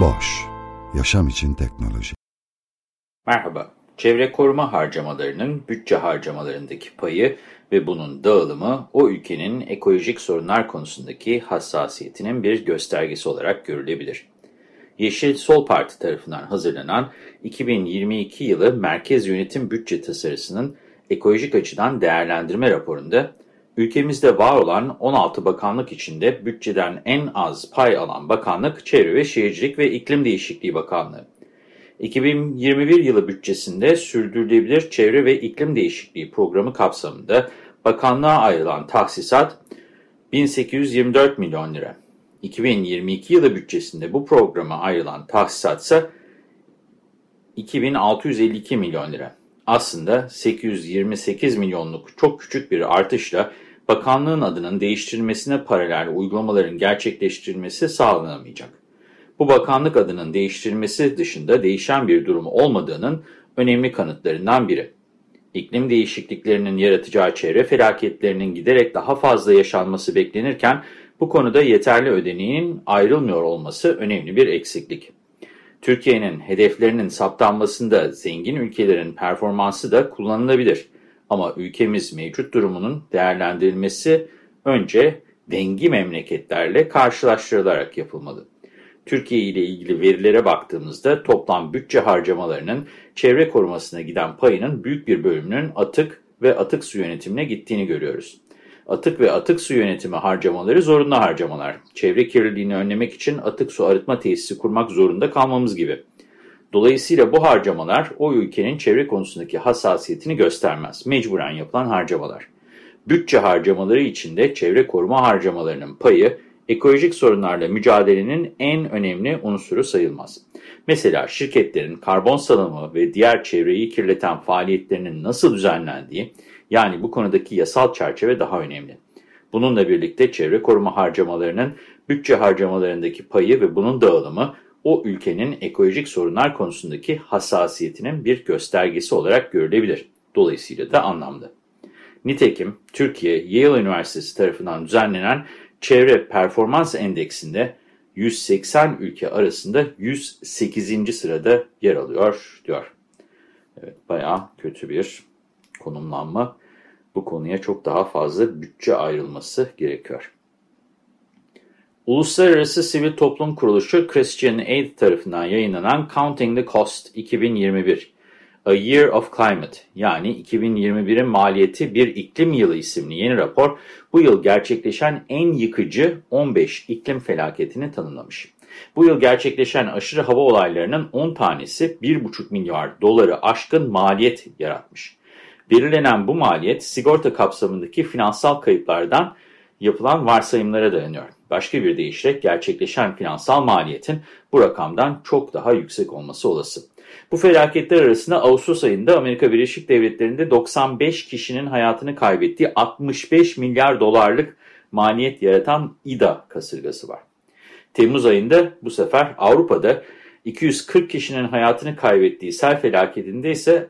Boş, yaşam için teknoloji. Merhaba, çevre koruma harcamalarının bütçe harcamalarındaki payı ve bunun dağılımı o ülkenin ekolojik sorunlar konusundaki hassasiyetinin bir göstergesi olarak görülebilir. Yeşil Sol Parti tarafından hazırlanan 2022 yılı Merkez Yönetim Bütçe Tasarısı'nın ekolojik açıdan değerlendirme raporunda ülkemizde var olan 16 bakanlık içinde bütçeden en az pay alan bakanlık Çevre ve Şehircilik ve İklim Değişikliği Bakanlığı. 2021 yılı bütçesinde Sürdürülebilir Çevre ve İklim Değişikliği programı kapsamında bakanlığa ayrılan tahsisat 1824 milyon lira. 2022 yılı bütçesinde bu programa ayrılan tahsisat ise 2652 milyon lira. Aslında 828 milyonluk çok küçük bir artışla bakanlığın adının değiştirilmesine paralel uygulamaların gerçekleştirilmesi sağlanamayacak. Bu bakanlık adının değiştirilmesi dışında değişen bir durum olmadığının önemli kanıtlarından biri. İklim değişikliklerinin yaratacağı çevre felaketlerinin giderek daha fazla yaşanması beklenirken bu konuda yeterli ödeneğin ayrılmıyor olması önemli bir eksiklik. Türkiye'nin hedeflerinin saptanmasında zengin ülkelerin performansı da kullanılabilir. Ama ülkemiz mevcut durumunun değerlendirilmesi önce dengi memleketlerle karşılaştırılarak yapılmalı. Türkiye ile ilgili verilere baktığımızda toplam bütçe harcamalarının çevre korumasına giden payının büyük bir bölümünün atık ve atık su yönetimine gittiğini görüyoruz. Atık ve atık su yönetimi harcamaları zorunlu harcamalar. Çevre kirliliğini önlemek için atık su arıtma tesisi kurmak zorunda kalmamız gibi. Dolayısıyla bu harcamalar o ülkenin çevre konusundaki hassasiyetini göstermez. Mecburen yapılan harcamalar. Bütçe harcamaları içinde çevre koruma harcamalarının payı ekolojik sorunlarla mücadelenin en önemli unsuru sayılmaz. Mesela şirketlerin karbon salımı ve diğer çevreyi kirleten faaliyetlerinin nasıl düzenlendiği, yani bu konudaki yasal çerçeve daha önemli. Bununla birlikte çevre koruma harcamalarının bütçe harcamalarındaki payı ve bunun dağılımı o ülkenin ekolojik sorunlar konusundaki hassasiyetinin bir göstergesi olarak görülebilir. Dolayısıyla da anlamlı. Nitekim Türkiye Yale Üniversitesi tarafından düzenlenen Çevre Performans Endeksinde 180 ülke arasında 108. sırada yer alıyor diyor. Evet, bayağı kötü bir konumlanma. Bu konuya çok daha fazla bütçe ayrılması gerekiyor. Uluslararası Sivil Toplum Kuruluşu Christian Aid tarafından yayınlanan Counting the Cost 2021 A Year of Climate yani 2021'in maliyeti bir iklim yılı isimli yeni rapor bu yıl gerçekleşen en yıkıcı 15 iklim felaketini tanımlamış. Bu yıl gerçekleşen aşırı hava olaylarının 10 tanesi 1,5 milyar doları aşkın maliyet yaratmış. Belirlenen bu maliyet sigorta kapsamındaki finansal kayıplardan yapılan varsayımlara dayanıyor. Başka bir deyişle gerçekleşen finansal maliyetin bu rakamdan çok daha yüksek olması olası. Bu felaketler arasında Ağustos ayında Amerika Birleşik Devletleri'nde 95 kişinin hayatını kaybettiği 65 milyar dolarlık maliyet yaratan İDA kasırgası var. Temmuz ayında bu sefer Avrupa'da 240 kişinin hayatını kaybettiği sel felaketinde ise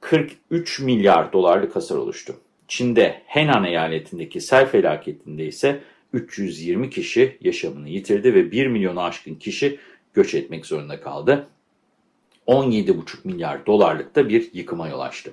43 milyar dolarlık hasar oluştu. Çin'de Henan eyaletindeki sel felaketinde ise 320 kişi yaşamını yitirdi ve 1 milyonu aşkın kişi göç etmek zorunda kaldı. 17,5 milyar dolarlık da bir yıkıma yol açtı.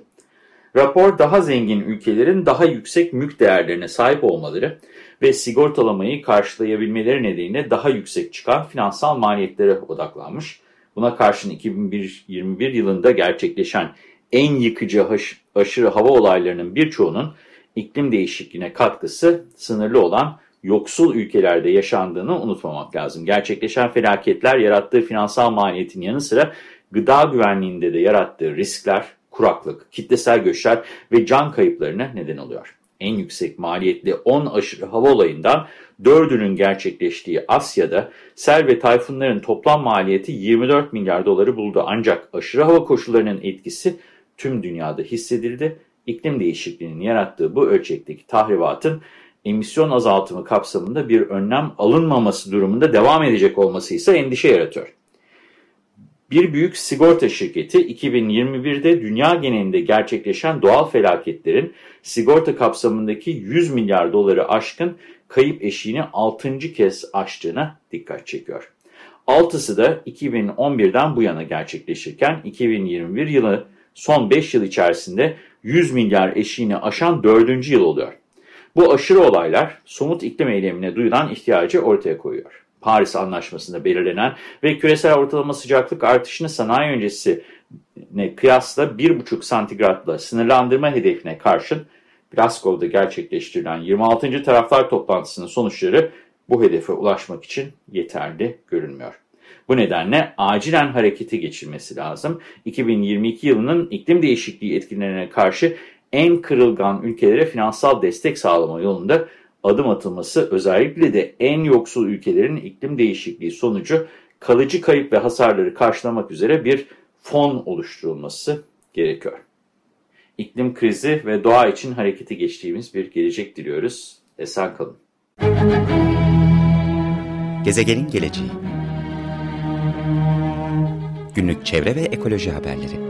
Rapor daha zengin ülkelerin daha yüksek mülk değerlerine sahip olmaları ve sigortalamayı karşılayabilmeleri nedeniyle daha yüksek çıkan finansal maliyetlere odaklanmış. Buna karşın 2021 yılında gerçekleşen en yıkıcı aşırı hava olaylarının birçoğunun iklim değişikliğine katkısı sınırlı olan yoksul ülkelerde yaşandığını unutmamak lazım. Gerçekleşen felaketler yarattığı finansal maliyetin yanı sıra gıda güvenliğinde de yarattığı riskler, kuraklık, kitlesel göçler ve can kayıplarına neden oluyor. En yüksek maliyetli 10 aşırı hava olayından 4'ünün gerçekleştiği Asya'da sel ve tayfunların toplam maliyeti 24 milyar doları buldu. Ancak aşırı hava koşullarının etkisi tüm dünyada hissedildi. İklim değişikliğinin yarattığı bu ölçekteki tahribatın emisyon azaltımı kapsamında bir önlem alınmaması durumunda devam edecek olması ise endişe yaratıyor. Bir büyük sigorta şirketi 2021'de dünya genelinde gerçekleşen doğal felaketlerin sigorta kapsamındaki 100 milyar doları aşkın kayıp eşiğini 6. kez aştığına dikkat çekiyor. Altısı da 2011'den bu yana gerçekleşirken 2021 yılı son 5 yıl içerisinde 100 milyar eşiğini aşan 4. yıl oluyor. Bu aşırı olaylar somut iklim eylemine duyulan ihtiyacı ortaya koyuyor. Paris Anlaşması'nda belirlenen ve küresel ortalama sıcaklık artışını sanayi öncesine kıyasla 1,5 santigratla sınırlandırma hedefine karşın Glasgow'da gerçekleştirilen 26. taraflar toplantısının sonuçları bu hedefe ulaşmak için yeterli görünmüyor. Bu nedenle acilen harekete geçilmesi lazım. 2022 yılının iklim değişikliği etkilerine karşı en kırılgan ülkelere finansal destek sağlama yolunda adım atılması özellikle de en yoksul ülkelerin iklim değişikliği sonucu kalıcı kayıp ve hasarları karşılamak üzere bir fon oluşturulması gerekiyor. İklim krizi ve doğa için harekete geçtiğimiz bir gelecek diliyoruz. Esen kalın. Gezegenin geleceği Günlük çevre ve ekoloji haberleri